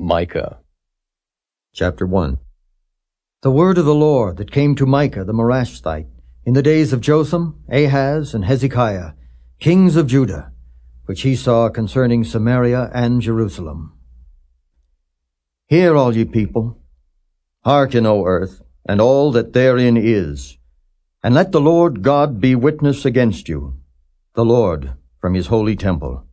Micah Chapter 1 The word of the Lord that came to Micah the Morashthite in the days of Jotham, Ahaz, and Hezekiah, kings of Judah, which he saw concerning Samaria and Jerusalem. Hear, all ye people, hearken, O earth, and all that therein is, and let the Lord God be witness against you, the Lord from his holy temple.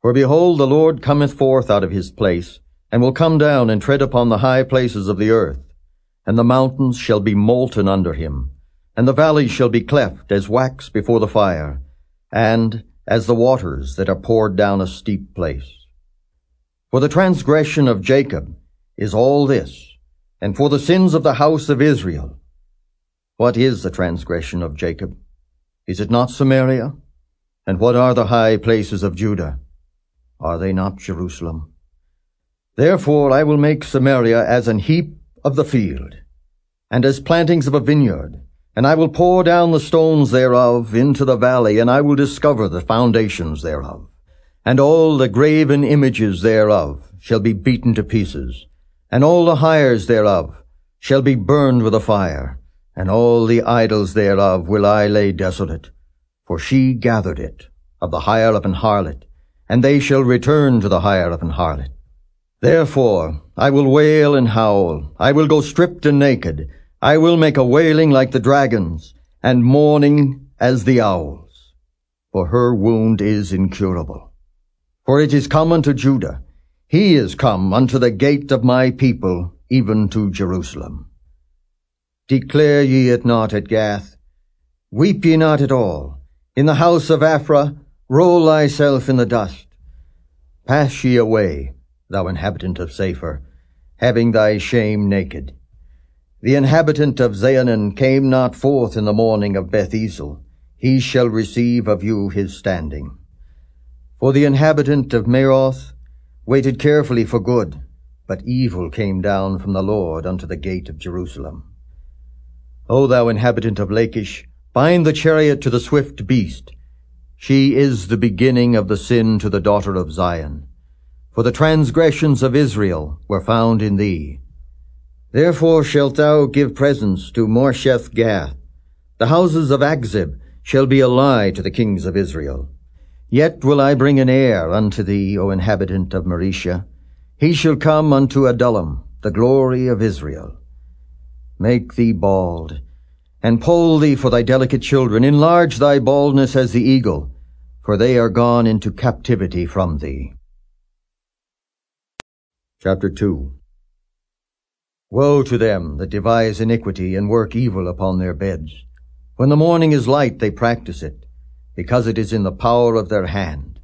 For behold, the Lord cometh forth out of his place, and will come down and tread upon the high places of the earth, and the mountains shall be molten under him, and the valleys shall be cleft as wax before the fire, and as the waters that are poured down a steep place. For the transgression of Jacob is all this, and for the sins of the house of Israel. What is the transgression of Jacob? Is it not Samaria? And what are the high places of Judah? Are they not Jerusalem? Therefore I will make Samaria as an heap of the field, and as plantings of a vineyard, and I will pour down the stones thereof into the valley, and I will discover the foundations thereof. And all the graven images thereof shall be beaten to pieces, and all the hires thereof shall be burned with a fire, and all the idols thereof will I lay desolate. For she gathered it of the hire of an harlot, and they shall return to the hire of an harlot. Therefore I will wail and howl, I will go stripped and naked, I will make a wailing like the dragons, and mourning as the owls. For her wound is incurable. For it is come unto Judah, he is come unto the gate of my people, even to Jerusalem. Declare ye it not at Gath, weep ye not at all. In the house of Aphrah, roll thyself in the dust. Pass ye away, thou inhabitant of Saphir, having thy shame naked. The inhabitant of Zaanannim came not forth in the morning of Beth Ezel. He shall receive of you his standing. For the inhabitant of Maroth waited carefully for good, but evil came down from the Lord unto the gate of Jerusalem. O thou inhabitant of Lachish, bind the chariot to the swift beast. She is the beginning of the sin to the daughter of Zion. For the transgressions of Israel were found in thee. Therefore shalt thou give presents to Moresheth Gath. The houses of Achzib shall be a lie to the kings of Israel. Yet will I bring an heir unto thee, O inhabitant of Mareshah. He shall come unto Adullam, the glory of Israel. Make thee bald, and poll thee for thy delicate children. Enlarge thy baldness as the eagle, for they are gone into captivity from thee. Chapter 2 Woe to them that devise iniquity and work evil upon their beds. When the morning is light, they practice it, because it is in the power of their hand.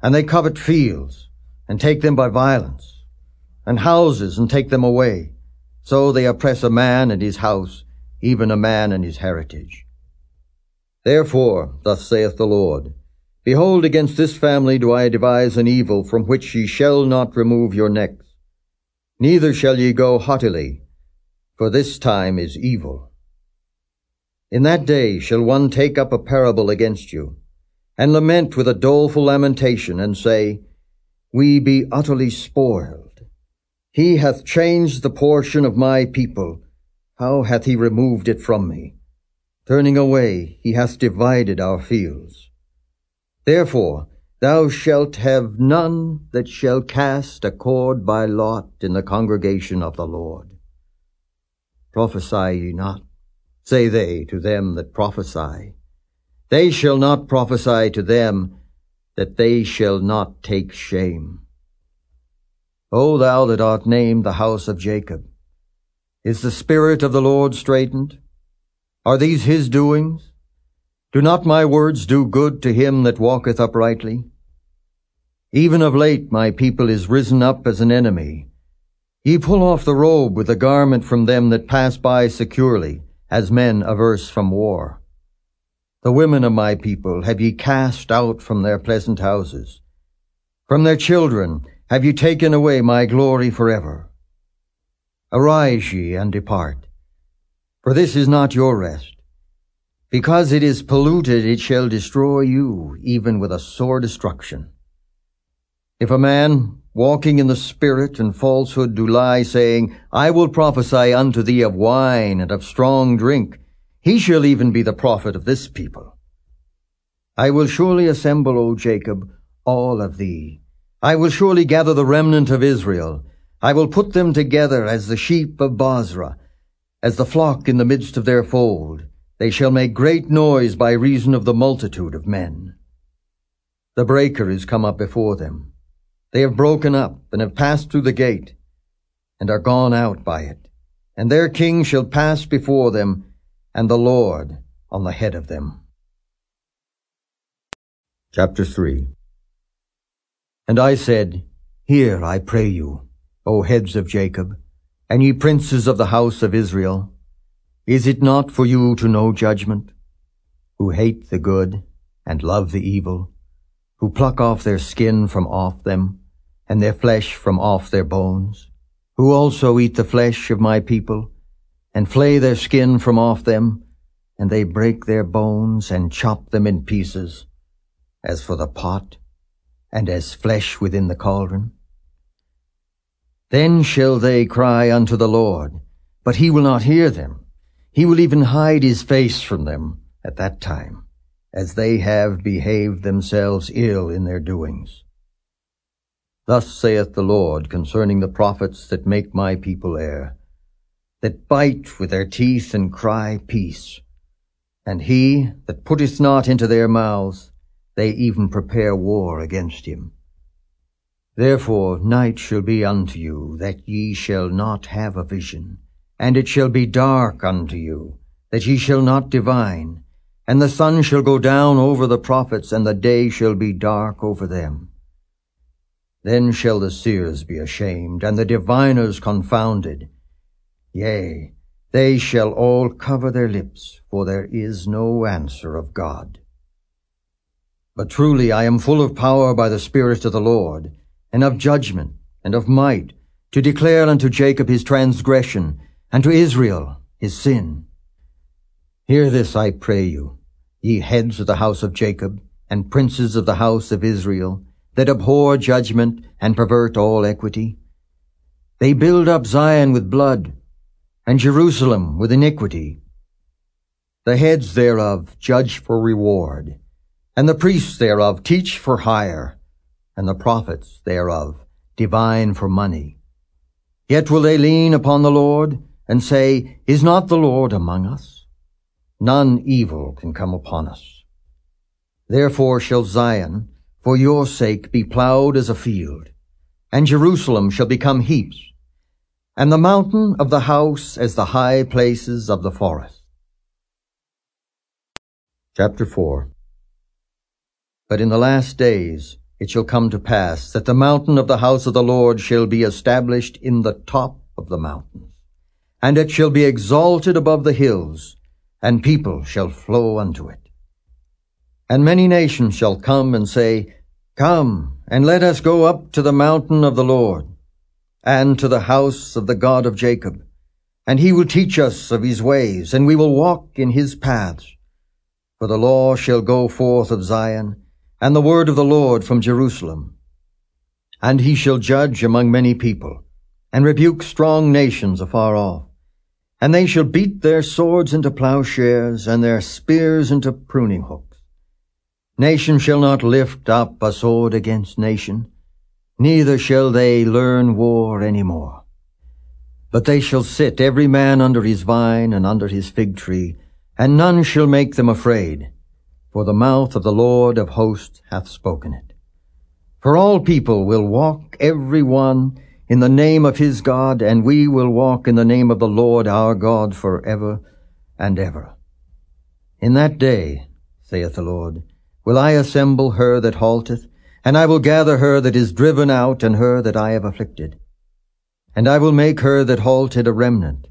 And they covet fields, and take them by violence, and houses, and take them away. So they oppress a man and his house, even a man and his heritage. Therefore, thus saith the Lord, Behold, against this family do I devise an evil from which ye shall not remove your necks. Neither shall ye go haughtily, for this time is evil. In that day shall one take up a parable against you, and lament with a doleful lamentation, and say, We be utterly spoiled. He hath changed the portion of my people. How hath he removed it from me? Turning away, he hath divided our fields. Therefore, thou shalt have none that shall cast a cord by lot in the congregation of the Lord. Prophesy ye not, say they to them that prophesy. They shall not prophesy to them, that they shall not take shame. O thou that art named the house of Jacob, is the spirit of the Lord straitened? Are these his doings? Do not my words do good to him that walketh uprightly? Even of late my people is risen up as an enemy. Ye pull off the robe with the garment from them that pass by securely, as men averse from war. The women of my people have ye cast out from their pleasant houses. From their children have ye taken away my glory forever. Arise ye and depart, for this is not your rest. Because it is polluted, it shall destroy you, even with a sore destruction. If a man walking in the Spirit and falsehood do lie, saying, I will prophesy unto thee of wine and of strong drink. He shall even be the prophet of this people. I will surely assemble, O Jacob, all of thee. I will surely gather the remnant of Israel. I will put them together as the sheep of Bozrah, as the flock in the midst of their fold. They shall make great noise by reason of the multitude of men. The breaker is come up before them. They have broken up and have passed through the gate and are gone out by it. And their king shall pass before them and the Lord on the head of them. Chapter 3 And I said, Hear, I pray you, O heads of Jacob, and ye princes of the house of Israel. Is it not for you to know judgment, who hate the good and love the evil, who pluck off their skin from off them, and their flesh from off their bones, who also eat the flesh of my people, and flay their skin from off them, and they break their bones and chop them in pieces, as for the pot, and as flesh within the cauldron? Then shall they cry unto the Lord, but he will not hear them. He will even hide his face from them at that time, as they have behaved themselves ill in their doings. Thus saith the Lord concerning the prophets that make my people err, that bite with their teeth and cry peace. And he that putteth not into their mouths, they even prepare war against him. Therefore night shall be unto you, that ye shall not have a vision, and it shall be dark unto you, that ye shall not divine. And the sun shall go down over the prophets, and the day shall be dark over them. Then shall the seers be ashamed, and the diviners confounded. Yea, they shall all cover their lips, for there is no answer of God. But truly I am full of power by the Spirit of the Lord, and of judgment, and of might, to declare unto Jacob his transgression, and to Israel his sin. Hear this, I pray you, ye heads of the house of Jacob, and princes of the house of Israel, that abhor judgment and pervert all equity. They build up Zion with blood, and Jerusalem with iniquity. The heads thereof judge for reward, and the priests thereof teach for hire, and the prophets thereof divine for money. Yet will they lean upon the Lord, and say, Is not the Lord among us? None evil can come upon us. Therefore shall Zion, for your sake, be plowed as a field, and Jerusalem shall become heaps, and the mountain of the house as the high places of the forest. Chapter 4 But in the last days it shall come to pass that the mountain of the house of the Lord shall be established in the top of the mountains and it shall be exalted above the hills, and people shall flow unto it. And many nations shall come and say, Come, and let us go up to the mountain of the Lord, and to the house of the God of Jacob. And he will teach us of his ways, and we will walk in his paths. For the law shall go forth of Zion, and the word of the Lord from Jerusalem. And he shall judge among many people, and rebuke strong nations afar off. And they shall beat their swords into plowshares, and their spears into pruning hooks. Nation shall not lift up a sword against nation, neither shall they learn war any more. But they shall sit every man under his vine and under his fig tree, and none shall make them afraid, for the mouth of the Lord of hosts hath spoken it. For all people will walk every one in the name of his God, and we will walk in the name of the Lord our God for ever and ever. In that day, saith the Lord, will I assemble her that halteth, and I will gather her that is driven out, and her that I have afflicted. And I will make her that halted a remnant,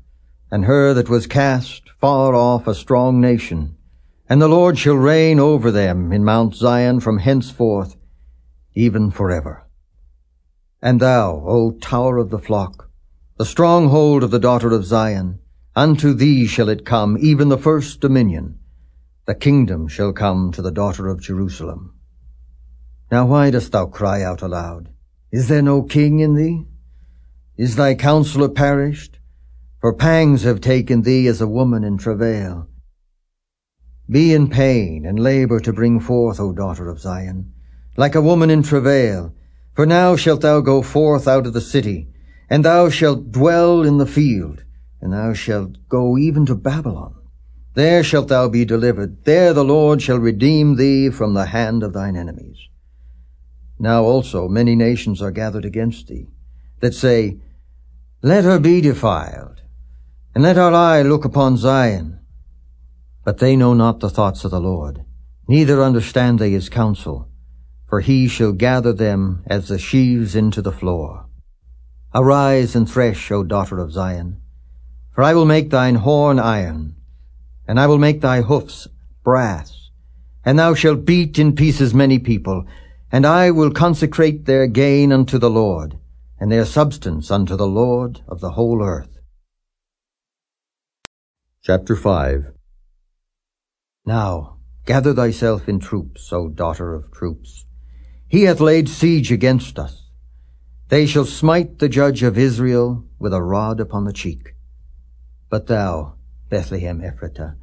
and her that was cast far off a strong nation. And the Lord shall reign over them in Mount Zion from henceforth, even forever. And thou, O tower of the flock, the stronghold of the daughter of Zion, unto thee shall it come, even the first dominion. The kingdom shall come to the daughter of Jerusalem. Now why dost thou cry out aloud? Is there no king in thee? Is thy counselor perished? For pangs have taken thee as a woman in travail. Be in pain and labor to bring forth, O daughter of Zion, like a woman in travail. For now shalt thou go forth out of the city, and thou shalt dwell in the field, and thou shalt go even to Babylon. There shalt thou be delivered. There the Lord shall redeem thee from the hand of thine enemies. Now also many nations are gathered against thee, that say, Let her be defiled, and let our eye look upon Zion. But they know not the thoughts of the Lord, neither understand they his counsel, for he shall gather them as the sheaves into the floor. Arise and thresh, O daughter of Zion, for I will make thine horn iron, and I will make thy hoofs brass, and thou shalt beat in pieces many people, and I will consecrate their gain unto the Lord, and their substance unto the Lord of the whole earth. Chapter 5 Now gather thyself in troops, O daughter of troops. He hath laid siege against us. They shall smite the judge of Israel with a rod upon the cheek. But thou, Bethlehem Ephratah.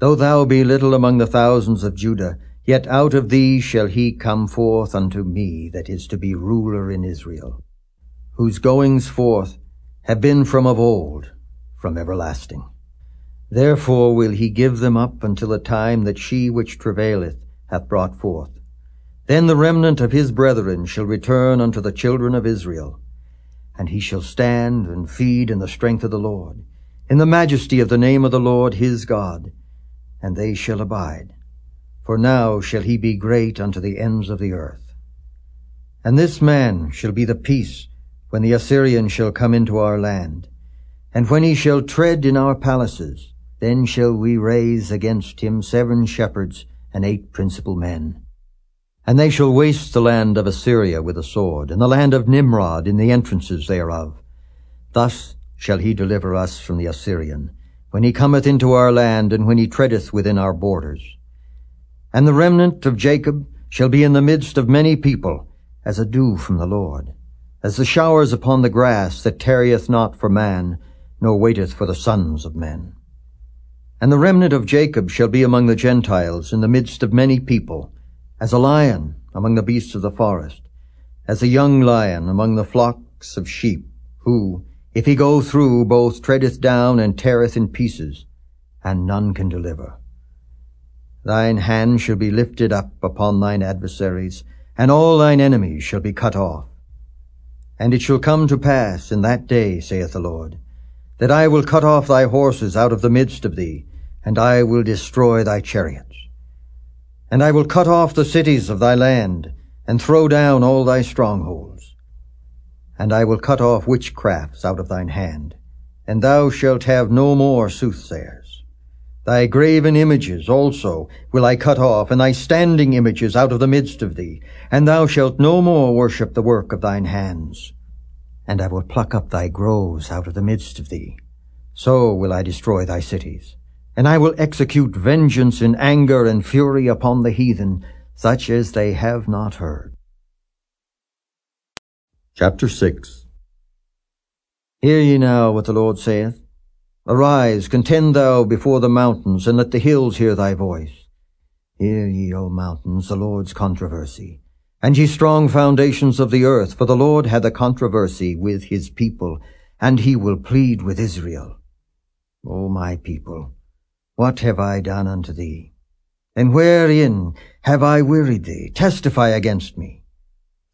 Though thou be little among the thousands of Judah, yet out of thee shall he come forth unto me that is to be ruler in Israel, whose goings forth have been from of old, from everlasting. Therefore will he give them up until the time that she which travaileth hath brought forth. Then the remnant of his brethren shall return unto the children of Israel, and he shall stand and feed in the strength of the Lord in the majesty of the name of the Lord his God, and they shall abide. For now shall he be great unto the ends of the earth. And this man shall be the peace when the Assyrian shall come into our land. And when he shall tread in our palaces, then shall we raise against him seven shepherds and eight principal men. And they shall waste the land of Assyria with a sword, and the land of Nimrod in the entrances thereof. Thus shall he deliver us from the Assyrian, when he cometh into our land, and when he treadeth within our borders. And the remnant of Jacob shall be in the midst of many people, as a dew from the Lord, as the showers upon the grass that tarrieth not for man, nor waiteth for the sons of men. And the remnant of Jacob shall be among the Gentiles, in the midst of many people, as a lion among the beasts of the forest, as a young lion among the flocks of sheep, who, if he go through, both treadeth down and teareth in pieces, and none can deliver. Thine hand shall be lifted up upon thine adversaries, and all thine enemies shall be cut off. And it shall come to pass in that day, saith the Lord, that I will cut off thy horses out of the midst of thee, and I will destroy thy chariots. And I will cut off the cities of thy land, and throw down all thy strongholds and I will cut off witchcrafts out of thine hand, and thou shalt have no more soothsayers. Thy graven images also will I cut off, and thy standing images out of the midst of thee, and thou shalt no more worship the work of thine hands. And I will pluck up thy groves out of the midst of thee. So will I destroy thy cities. And I will execute vengeance in anger and fury upon the heathen, such as they have not heard. Chapter 6 Hear ye now what the Lord saith. Arise, contend thou before the mountains, and let the hills hear thy voice. Hear ye, O mountains, the Lord's controversy, and ye strong foundations of the earth, for the Lord hath a controversy with his people, and he will plead with Israel. O my people, what have I done unto thee? And wherein have I wearied thee? Testify against me.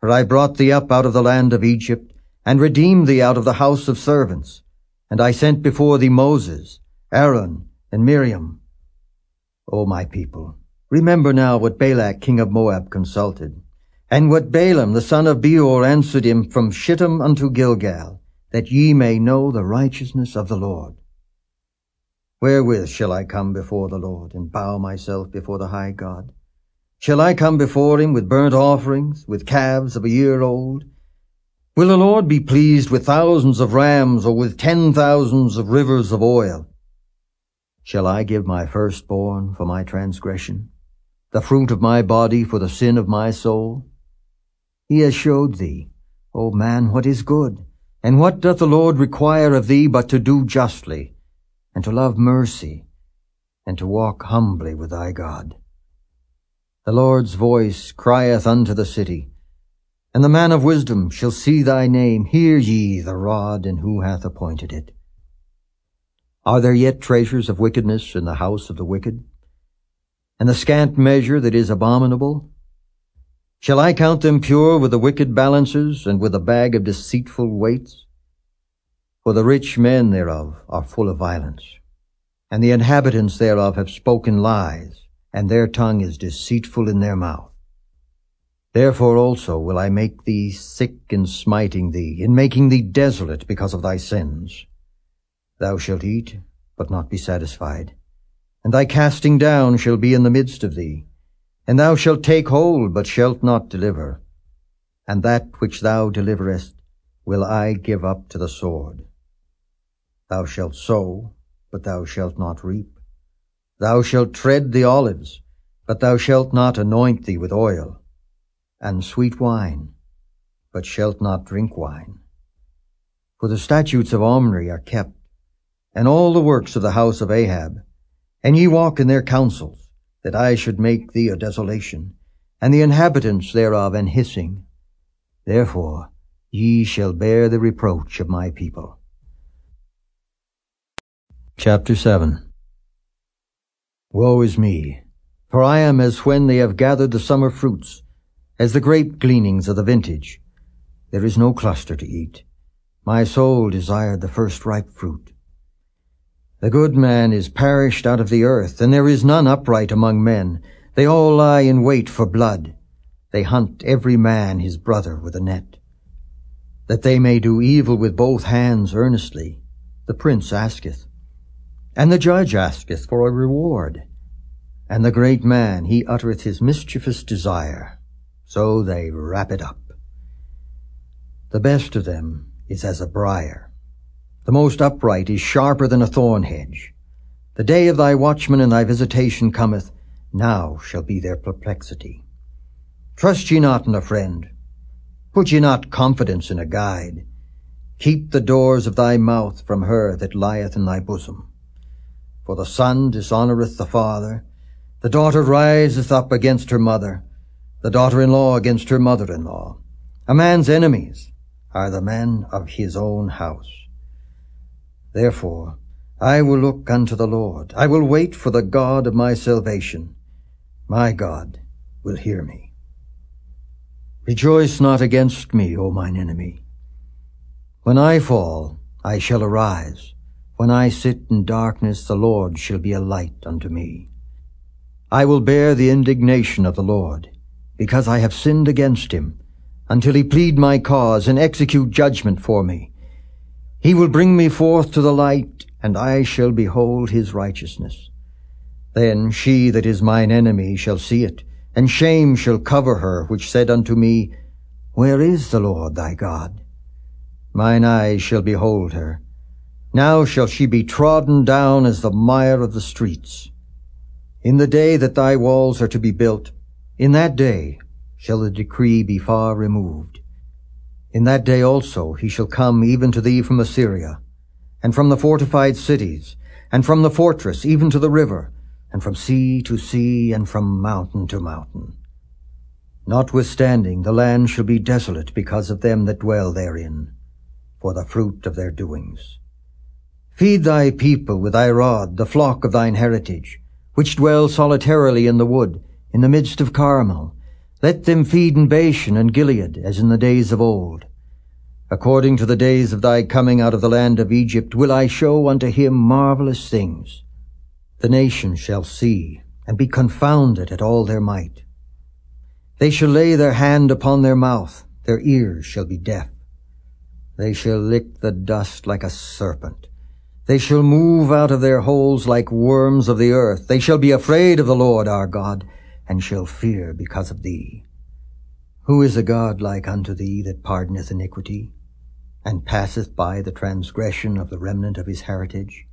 For I brought thee up out of the land of Egypt, and redeemed thee out of the house of servants. And I sent before thee Moses, Aaron, and Miriam. O my people, remember now what Balak king of Moab consulted, and what Balaam the son of Beor answered him from Shittim unto Gilgal, that ye may know the righteousness of the Lord. Wherewith shall I come before the Lord, and bow myself before the high God? Shall I come before him with burnt offerings, with calves of a year old? Will the Lord be pleased with thousands of rams, or with ten thousands of rivers of oil? Shall I give my firstborn for my transgression, the fruit of my body for the sin of my soul? He has showed thee, O man, what is good? And what doth the Lord require of thee but to do justly, and to love mercy, and to walk humbly with thy God? The Lord's voice crieth unto the city, and the man of wisdom shall see thy name. Hear ye the rod, and who hath appointed it? Are there yet treasures of wickedness in the house of the wicked? And the scant measure that is abominable? Shall I count them pure with the wicked balances, and with a bag of deceitful weights? For the rich men thereof are full of violence, and the inhabitants thereof have spoken lies, and their tongue is deceitful in their mouth. Therefore also will I make thee sick in smiting thee, in making thee desolate because of thy sins. Thou shalt eat, but not be satisfied, and thy casting down shall be in the midst of thee, and thou shalt take hold, but shalt not deliver. And that which thou deliverest will I give up to the sword. Thou shalt sow, but thou shalt not reap. Thou shalt tread the olives, but thou shalt not anoint thee with oil, and sweet wine, but shalt not drink wine. For the statutes of Omri are kept, and all the works of the house of Ahab, and ye walk in their counsels that I should make thee a desolation, and the inhabitants thereof an hissing. Therefore ye shall bear the reproach of my people. Chapter 7 Woe is me, for I am as when they have gathered the summer fruits, as the grape gleanings of the vintage. There is no cluster to eat. My soul desired the first ripe fruit. The good man is perished out of the earth, and there is none upright among men. They all lie in wait for blood. They hunt every man his brother with a net. That they may do evil with both hands earnestly, the prince asketh. And the judge asketh for a reward. And the great man, he uttereth his mischievous desire. So they wrap it up. The best of them is as a briar the most upright is sharper than a thorn hedge. The day of thy watchman and thy visitation cometh, now shall be their perplexity. Trust ye not in a friend. Put ye not confidence in a guide. Keep the doors of thy mouth from her that lieth in thy bosom. For the son dishonoureth the father, the daughter riseth up against her mother, the daughter-in-law against her mother-in-law. A man's enemies are the men of his own house. Therefore, I will look unto the Lord. I will wait for the God of my salvation. My God will hear me. Rejoice not against me, O mine enemy. When I fall, I shall arise. When I sit in darkness, the Lord shall be a light unto me. I will bear the indignation of the Lord, because I have sinned against him, until he plead my cause and execute judgment for me. He will bring me forth to the light, and I shall behold his righteousness. Then she that is mine enemy shall see it, and shame shall cover her, which said unto me, Where is the Lord thy God? Mine eyes shall behold her. Now shall she be trodden down as the mire of the streets. In the day that thy walls are to be built, in that day shall the decree be far removed. In that day also he shall come even to thee from Assyria, and from the fortified cities, and from the fortress even to the river, and from sea to sea, and from mountain to mountain. Notwithstanding, the land shall be desolate because of them that dwell therein, for the fruit of their doings. Feed thy people with thy rod, the flock of thine heritage, which dwell solitarily in the wood, in the midst of Carmel, let them feed in Bashan and Gilead, as in the days of old. According to the days of thy coming out of the land of Egypt, will I show unto him marvelous things. The nations shall see, and be confounded at all their might. They shall lay their hand upon their mouth, their ears shall be deaf. They shall lick the dust like a serpent. They shall move out of their holes like worms of the earth. They shall be afraid of the Lord our God, and shall fear because of thee. Who is a God like unto thee that pardoneth iniquity, and passeth by the transgression of the remnant of his heritage?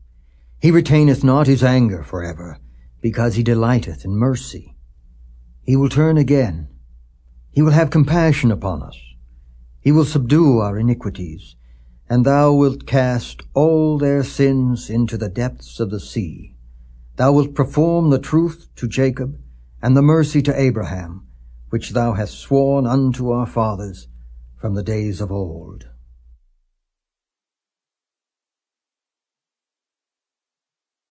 He retaineth not his anger for ever, because he delighteth in mercy. He will turn again. He will have compassion upon us. He will subdue our iniquities, and thou wilt cast all their sins into the depths of the sea. Thou wilt perform the truth to Jacob, and the mercy to Abraham, which thou hast sworn unto our fathers from the days of old.